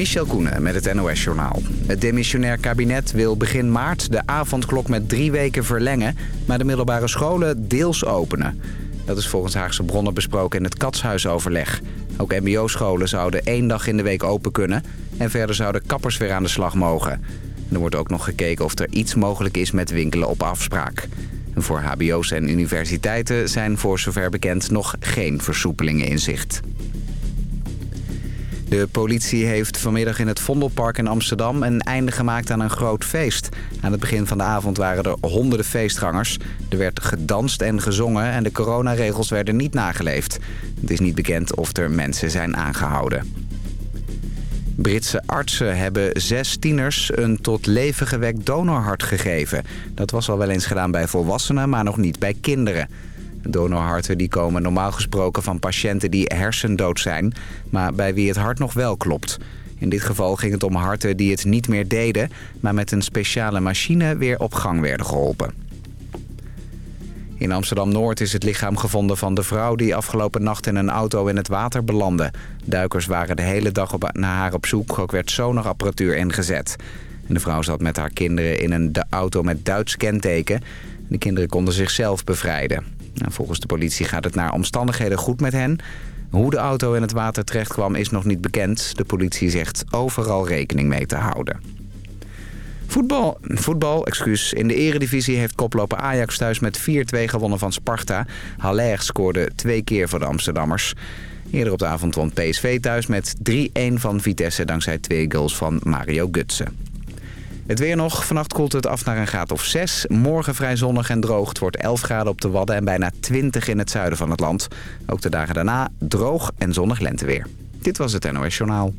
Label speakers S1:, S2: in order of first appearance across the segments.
S1: Michel Koenen met het NOS-journaal. Het demissionair kabinet wil begin maart de avondklok met drie weken verlengen... maar de middelbare scholen deels openen. Dat is volgens Haagse bronnen besproken in het Katshuisoverleg. Ook mbo-scholen zouden één dag in de week open kunnen... en verder zouden kappers weer aan de slag mogen. er wordt ook nog gekeken of er iets mogelijk is met winkelen op afspraak. En voor hbo's en universiteiten zijn voor zover bekend nog geen versoepelingen in zicht. De politie heeft vanmiddag in het Vondelpark in Amsterdam een einde gemaakt aan een groot feest. Aan het begin van de avond waren er honderden feestgangers. Er werd gedanst en gezongen en de coronaregels werden niet nageleefd. Het is niet bekend of er mensen zijn aangehouden. Britse artsen hebben zes tieners een tot leven gewekt donorhart gegeven. Dat was al wel eens gedaan bij volwassenen, maar nog niet bij kinderen. Donorharten die komen normaal gesproken van patiënten die hersendood zijn... maar bij wie het hart nog wel klopt. In dit geval ging het om harten die het niet meer deden... maar met een speciale machine weer op gang werden geholpen. In Amsterdam-Noord is het lichaam gevonden van de vrouw... die afgelopen nacht in een auto in het water belandde. Duikers waren de hele dag op, naar haar op zoek. Ook werd sonarapparatuur ingezet. De vrouw zat met haar kinderen in een auto met Duits kenteken. De kinderen konden zichzelf bevrijden. Nou, volgens de politie gaat het naar omstandigheden goed met hen. Hoe de auto in het water terecht kwam is nog niet bekend. De politie zegt overal rekening mee te houden. Voetbal, voetbal excuus. in de eredivisie heeft koploper Ajax thuis met 4-2 gewonnen van Sparta. Haller scoorde twee keer voor de Amsterdammers. Eerder op de avond won PSV thuis met 3-1 van Vitesse dankzij twee goals van Mario Gutsen. Het weer nog. Vannacht koelt het af naar een graad of 6. Morgen vrij zonnig en droog. Het wordt 11 graden op de Wadden en bijna 20 in het zuiden van het land. Ook de dagen daarna droog en zonnig lenteweer. Dit was het NOS Journaal.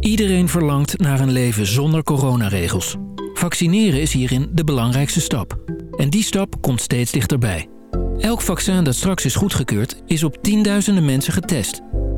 S2: Iedereen verlangt naar een leven zonder coronaregels. Vaccineren is hierin de belangrijkste stap. En die stap komt steeds dichterbij. Elk vaccin dat straks is goedgekeurd is op tienduizenden mensen getest...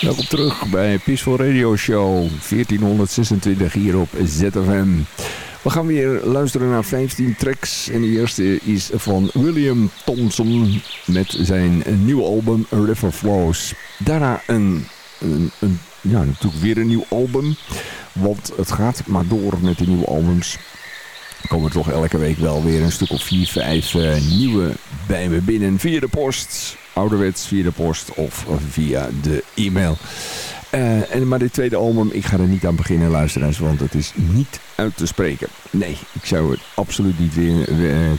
S3: Welkom terug bij Peaceful Radio Show 1426 hier op ZFM. We gaan weer luisteren naar 15 tracks. En de eerste is van William Thompson met zijn nieuwe album River Flows. Daarna een, een, ja, natuurlijk weer een nieuw album. Want het gaat maar door met de nieuwe albums. Er komen toch elke week wel weer een stuk of 4, 5 uh, nieuwe bij me binnen via de post ouderwets via de post of via de e-mail. Uh, en, maar dit tweede album, ik ga er niet aan beginnen luisteren, want het is niet uit te spreken. Nee, ik zou het absoluut niet weer,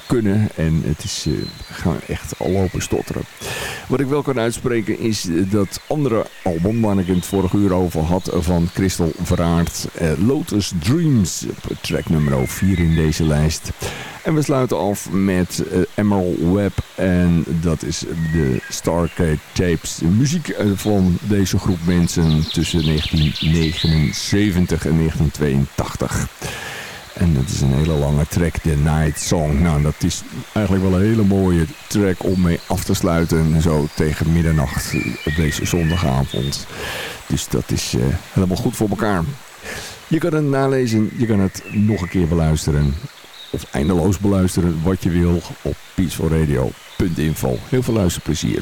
S3: kunnen en het is uh, gaan echt al lopen stotteren. Wat ik wel kan uitspreken is dat andere album waar ik het vorige uur over had van Crystal Verraard. Lotus Dreams, track nummer 4 in deze lijst. En we sluiten af met Emerald Web. En dat is de Stargate Tapes. De muziek van deze groep mensen tussen 1979 en 1982. En dat is een hele lange track, The Night Song. Nou, dat is eigenlijk wel een hele mooie track om mee af te sluiten. Zo tegen middernacht op deze zondagavond. Dus dat is uh, helemaal goed voor elkaar. Je kan het nalezen, je kan het nog een keer beluisteren of eindeloos beluisteren wat je wil op peacefulradio.info. Heel veel luisterplezier.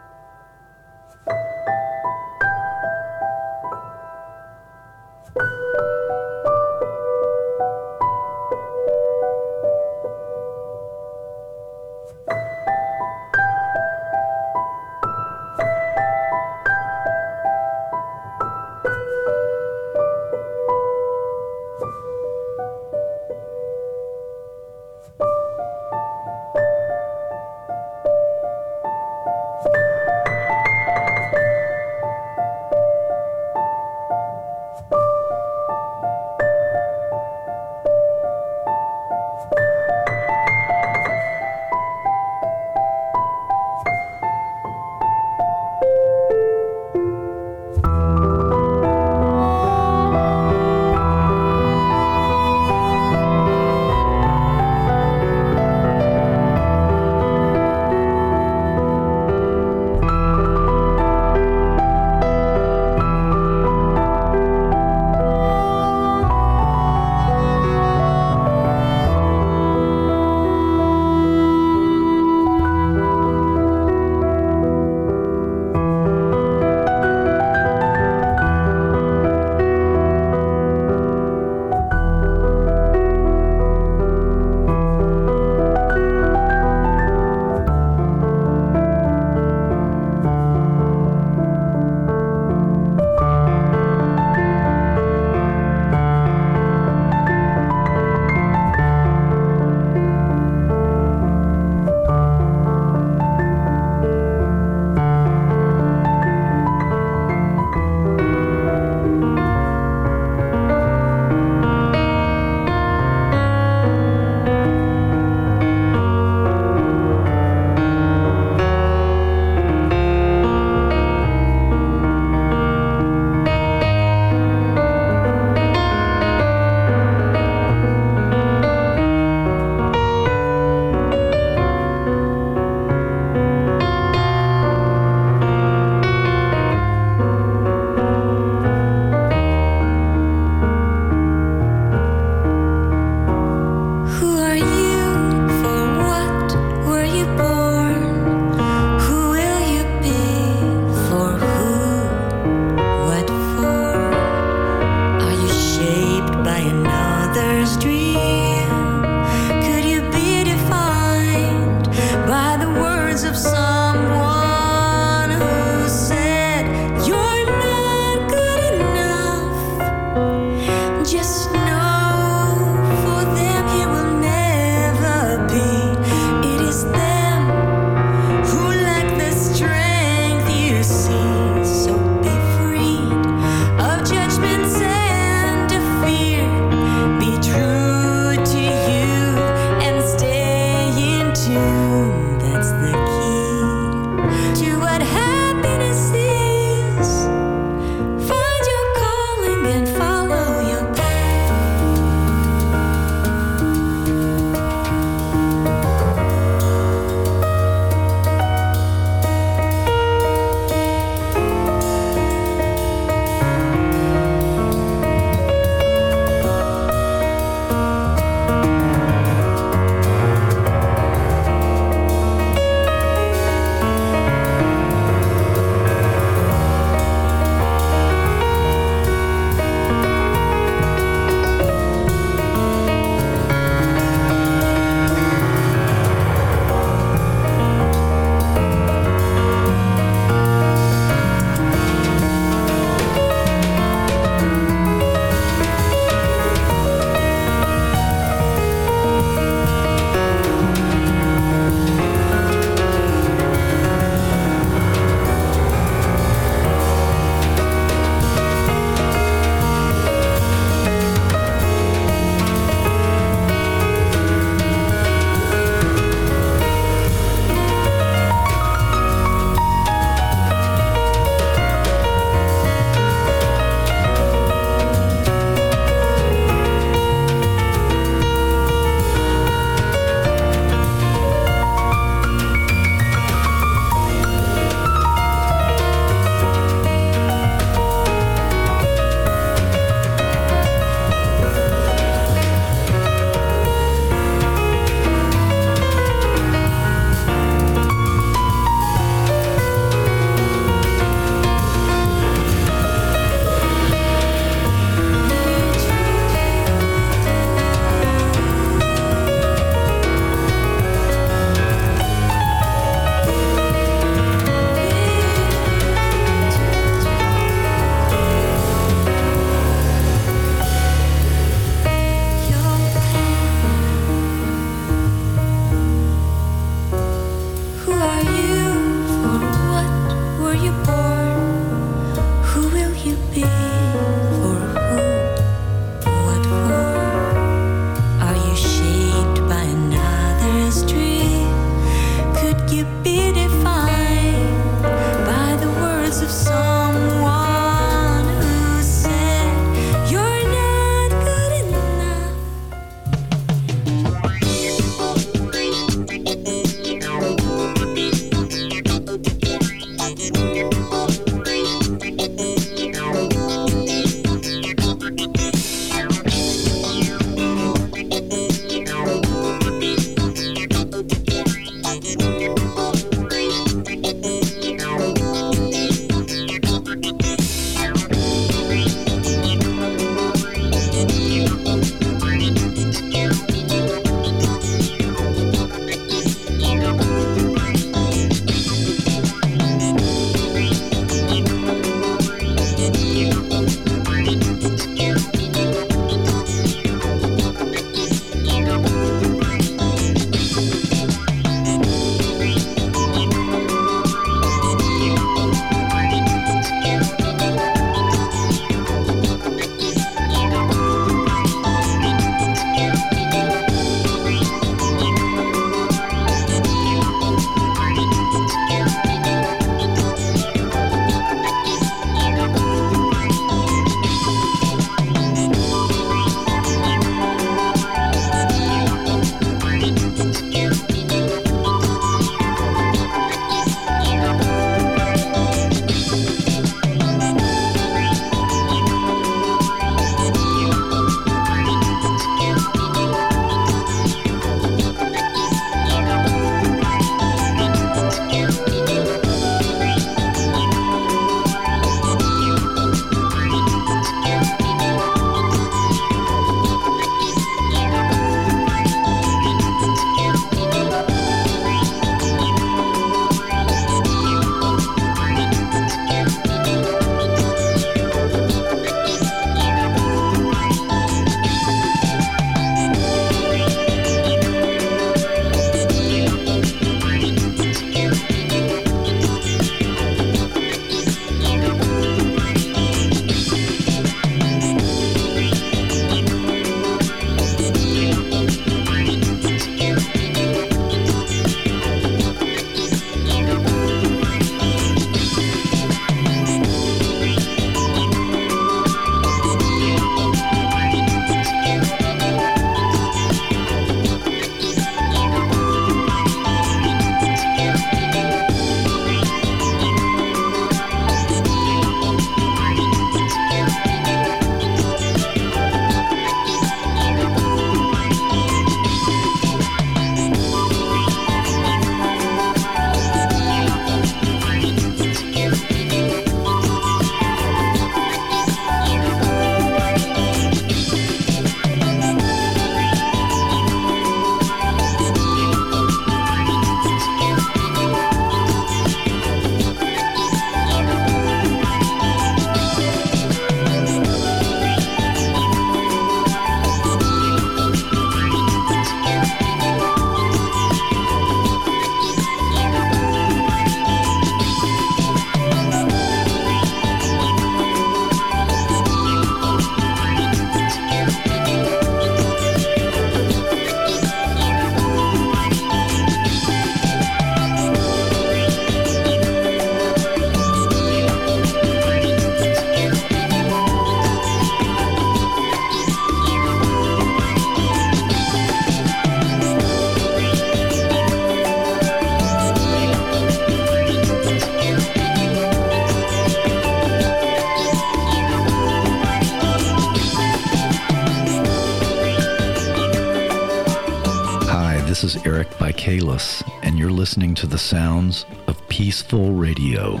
S4: You're listening to the sounds of peaceful radio.